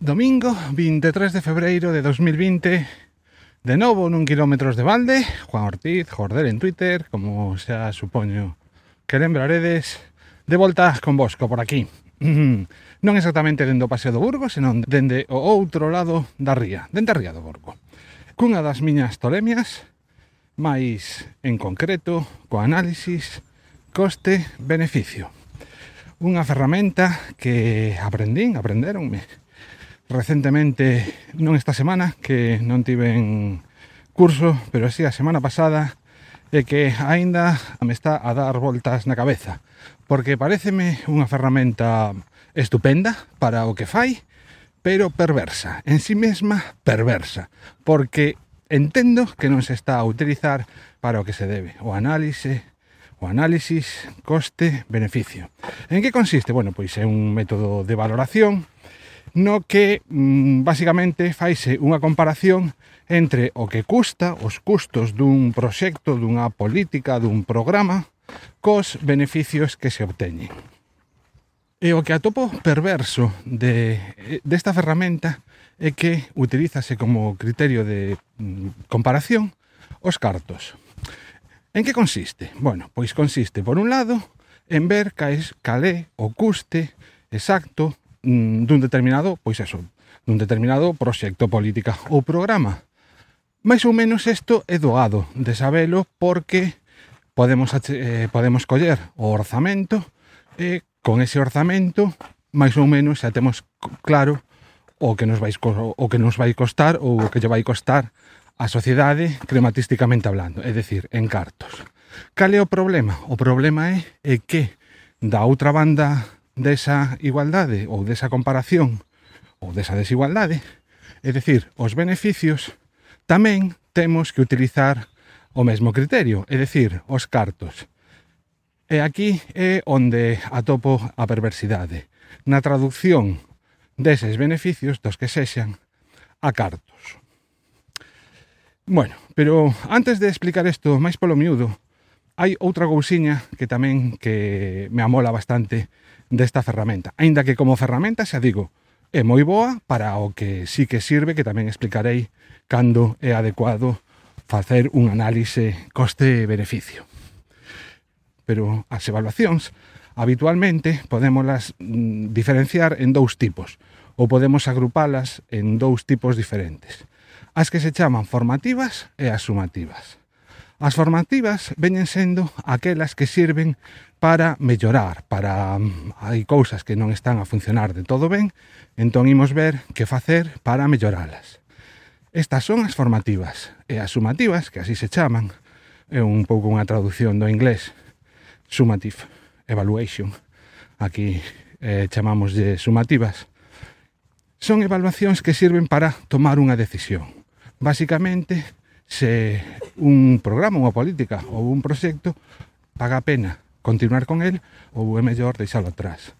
Domingo 23 de febreiro de 2020 De novo nun kilómetros de balde Juan Ortiz, Jorder en Twitter Como xa supoño que lembraredes De volta con Bosco por aquí. Non exactamente dende o Paseo do Burgo Senón dende o outro lado da ría Dende a ría do Burgo. Cunha das miñas tolemias Mais en concreto Co análisis coste-beneficio. Unha ferramenta que aprendín, aprenderonme recentemente, non esta semana, que non tiven curso, pero así a semana pasada, e que aínda me está a dar voltas na cabeza, porque pareceme unha ferramenta estupenda para o que fai, pero perversa, en sí mesma perversa, porque entendo que non se está a utilizar para o que se debe, o análise, o análisis coste-beneficio. En que consiste? Bueno, pois é un método de valoración no que mm, basicamente faise unha comparación entre o que custa, os custos dun proxecto, dunha política, dun programa, cos beneficios que se obteñen. E o que atopo perverso de, eh, desta ferramenta é que utilízase como criterio de mm, comparación os cartos. En que consiste? Bueno, pois consiste, por un lado, en ver cal calé o custe exacto mm, dun determinado, pois eso, dun determinado proxecto, política ou programa. Mais ou menos isto é doado de sabelo porque podemos, eh, podemos coller o orzamento e con ese orzamento máis ou menos xa temos claro o que nos vai, o que nos vai costar ou o que lle vai costar a sociedade crematísticamente hablando, é dicir, en cartos. Cal é o problema? O problema é, é que da outra banda desa igualdade ou desa comparación ou desa desigualdade, é dicir, os beneficios, tamén temos que utilizar o mesmo criterio, é dicir, os cartos. E aquí é onde atopo a perversidade, na traducción deses beneficios dos que sexan a cartos. Bueno, pero antes de explicar isto máis polo miúdo, hai outra cousiña que tamén que me amola bastante desta ferramenta. Aínda que como ferramenta, xa digo, é moi boa para o que sí que sirve, que tamén explicarei cando é adecuado facer un análise coste-beneficio. Pero as evaluacións habitualmente podémoslas mm, diferenciar en dous tipos ou podemos agrupalas en dous tipos diferentes. As que se chaman formativas e as sumativas. As formativas veñen sendo aquelas que sirven para mellorar, para mm, hai cousas que non están a funcionar de todo ben, entón imos ver que facer para melloralas. Estas son as formativas e as sumativas, que así se chaman, é un pouco unha traducción do inglés, summative evaluation, aquí eh, chamamos de sumativas, son evaluacións que sirven para tomar unha decisión. Básicamente, se un programa, unha política ou un proxecto, paga a pena continuar con el ou é mellor deixalo atrás.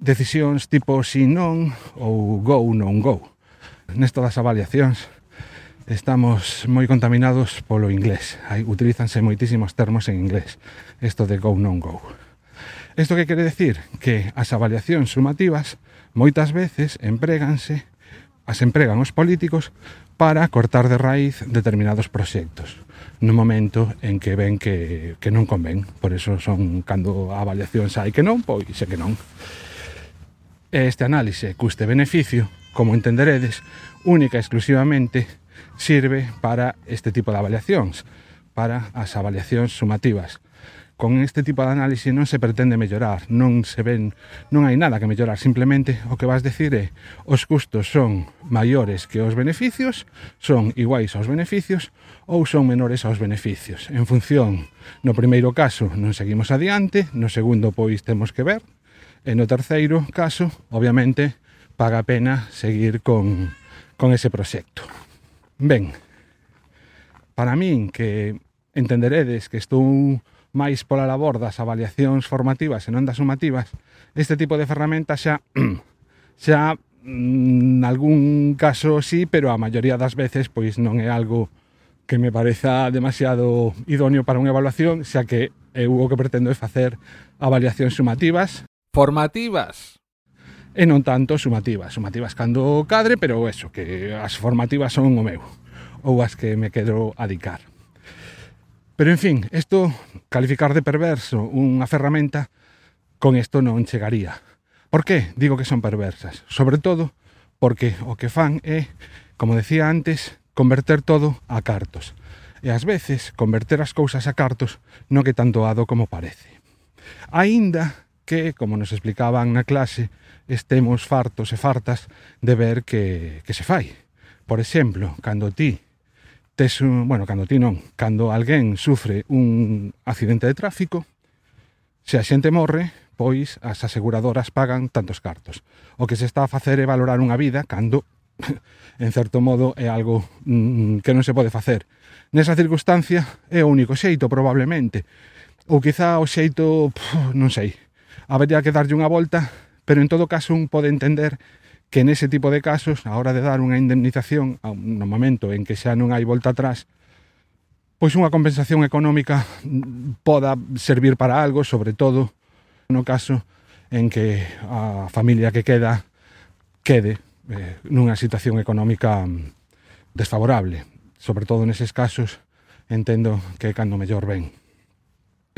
Decisións tipo si non ou go non go. Nesto das avaliacións estamos moi contaminados polo inglés. Aí utilizanse moitísimos termos en inglés. Isto de go non go. Isto que quere decir? Que as avaliacións sumativas moitas veces empréganse as empregan os políticos para cortar de raíz determinados proxectos no momento en que ven que, que non convén. Por eso son cando a avaliación sai que non, pois é que non. Este análise custe-beneficio, como entenderedes, única e exclusivamente sirve para este tipo de avaliacións, para as avaliacións sumativas, Con este tipo de análise non se pretende mellorar, non se ven, non hai nada que mellorar, simplemente o que vas decir é os custos son maiores que os beneficios, son iguais aos beneficios ou son menores aos beneficios. En función, no primeiro caso non seguimos adiante, no segundo pois temos que ver, e no terceiro caso, obviamente, paga a pena seguir con, con ese proxecto. Ben, para min que entenderedes que estou máis pola labor das avaliacións formativas e non das sumativas, este tipo de ferramenta xa xa mm, en algún caso sí, pero a maioría das veces pois non é algo que me pareza demasiado idóneo para unha evaluación, xa que eu o que pretendo é facer avaliacións sumativas. Formativas. E non tanto sumativas. Sumativas cando cadre, pero eso, que as formativas son o meu, ou as que me quedo a. Pero, en fin, isto, calificar de perverso unha ferramenta, con isto non chegaría. Por que digo que son perversas? Sobre todo porque o que fan é, como decía antes, converter todo a cartos. E ás veces converter as cousas a cartos non que tanto ado como parece. Aínda que, como nos explicaban na clase, estemos fartos e fartas de ver que, que se fai. Por exemplo, cando ti tes un, bueno, cando ti non, cando alguén sufre un accidente de tráfico, se a xente morre, pois as aseguradoras pagan tantos cartos. O que se está a facer é valorar unha vida cando en certo modo é algo mm, que non se pode facer. Nesa circunstancia é o único xeito probablemente, ou quizá o xeito, pff, non sei, habería que darlle unha volta, pero en todo caso un pode entender que nese tipo de casos, a hora de dar unha indemnización, no momento en que xa non hai volta atrás, pois unha compensación económica poda servir para algo, sobre todo no caso en que a familia que queda quede eh, nunha situación económica desfavorable. Sobre todo neses casos entendo que cando mellor ven.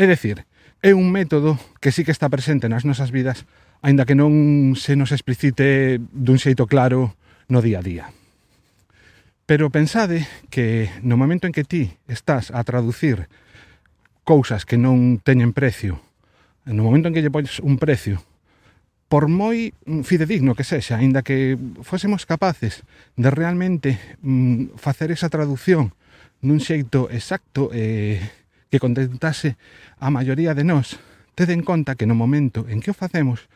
É dicir, é un método que sí que está presente nas nosas vidas aínda que non se nos explicite dun xeito claro no día a día. Pero pensade que no momento en que ti estás a traducir cousas que non teñen precio, no momento en que lle pones un precio, por moi fidedigno que sexa, aínda que fósemos capaces de realmente mm, facer esa traducción nun xeito exacto eh, que contentase a maioría de nós, Tede en conta que no momento en que o facemos,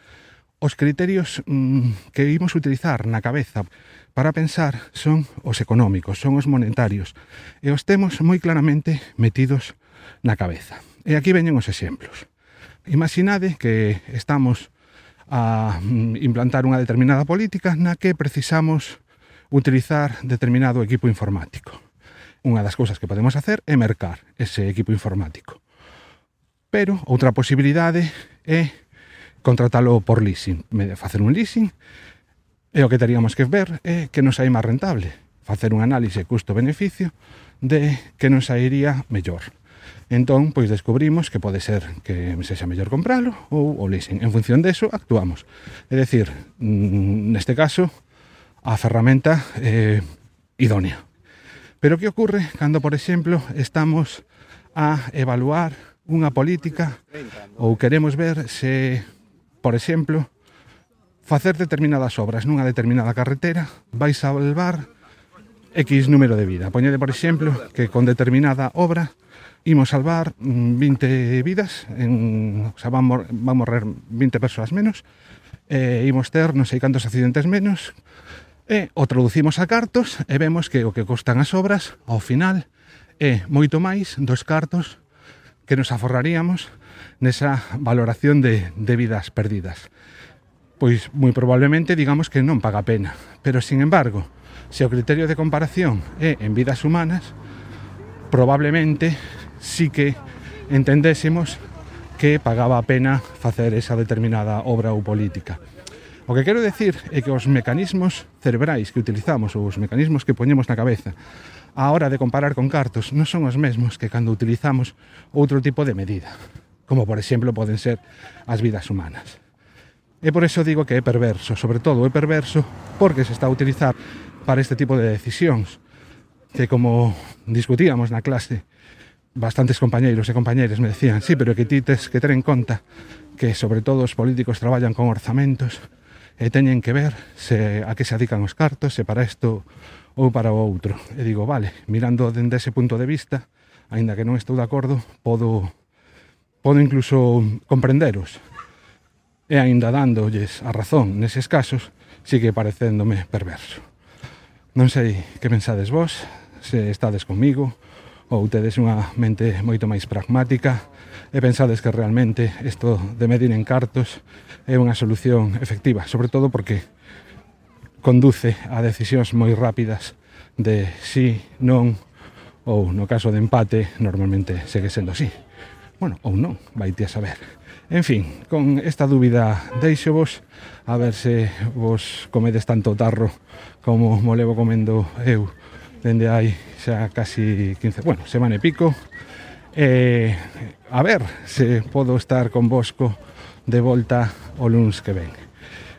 os criterios mmm, que imos utilizar na cabeza para pensar son os económicos, son os monetarios, e os temos moi claramente metidos na cabeza. E aquí veñen os exemplos. Imaginade que estamos a mm, implantar unha determinada política na que precisamos utilizar determinado equipo informático. Unha das cousas que podemos hacer é mercar ese equipo informático. Pero outra posibilidade é contratalo por leasing, facer un leasing, e o que teríamos que ver é que nos hai máis rentable, facer un análise custo-beneficio de que nos sairía mellor. Entón, pois descubrimos que pode ser que sexa mellor compralo ou o leasing. En función deso, actuamos. É dicir, mm, neste caso, a ferramenta eh, idónea. Pero que ocorre cando, por exemplo, estamos a evaluar unha política ou queremos ver se, por exemplo, facer determinadas obras nunha determinada carretera vai salvar X número de vida. Poñede, por exemplo, que con determinada obra imos salvar mm, 20 vidas, en, o sea, van, mor, van morrer 20 persoas menos, e imos ter non sei cantos accidentes menos, e o traducimos a cartos e vemos que o que costan as obras, ao final, é moito máis dos cartos que nos aforraríamos nesa valoración de, de vidas perdidas. Pois moi probablemente digamos que non paga pena, pero sin embargo, se o criterio de comparación é en vidas humanas, probablemente sí que entendésemos que pagaba a pena facer esa determinada obra ou política. O que quero decir é que os mecanismos cerebrais que utilizamos ou os mecanismos que poñemos na cabeza a hora de comparar con cartos non son os mesmos que cando utilizamos outro tipo de medida, como por exemplo poden ser as vidas humanas. E por eso digo que é perverso, sobre todo é perverso porque se está a utilizar para este tipo de decisións que como discutíamos na clase bastantes compañeiros e compañeiras me decían sí, pero que ti tes que ter en conta que sobre todo os políticos traballan con orzamentos e teñen que ver se a que se adican os cartos, se para isto ou para o outro. E digo, vale, mirando dende ese punto de vista, aínda que non estou de acordo, podo podo incluso comprenderos. E aínda dándolles a razón neses casos, sigue parecéndome perverso. Non sei que pensades vos, se estades comigo ou tedes unha mente moito máis pragmática e pensades que realmente isto de medir en cartos é unha solución efectiva, sobre todo porque conduce a decisións moi rápidas de si, non ou no caso de empate normalmente segue sendo así. Bueno, ou non, vai a saber. En fin, con esta dúbida deixo vos a ver se vos comedes tanto tarro como mo levo comendo eu dende hai xa casi 15, bueno, semana e pico. Eh, a ver se podo estar con Bosco de volta o luns que ven.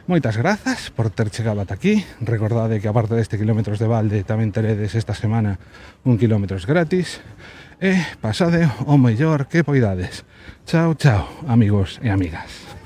Moitas grazas por ter chegado ata aquí. Recordade que aparte deste quilómetros de balde tamén teredes esta semana un quilómetros gratis. E pasade o mellor que poidades. Chao, chao, amigos e amigas.